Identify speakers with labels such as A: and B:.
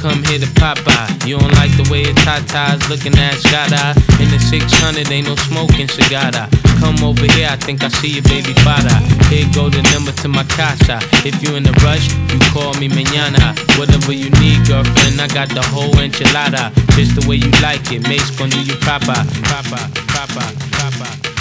A: Come here to pop Popeye. You don't like the way a tatas looking at Shada. In the 600, ain't no smoking cigada. Come over here, I think I see your baby father. Here go the number to my casa. If you in a rush, you call me mañana. Whatever you need, girlfriend, I got the whole enchilada. Just the way you like it, Mase gon' do you papa? proper, proper, proper.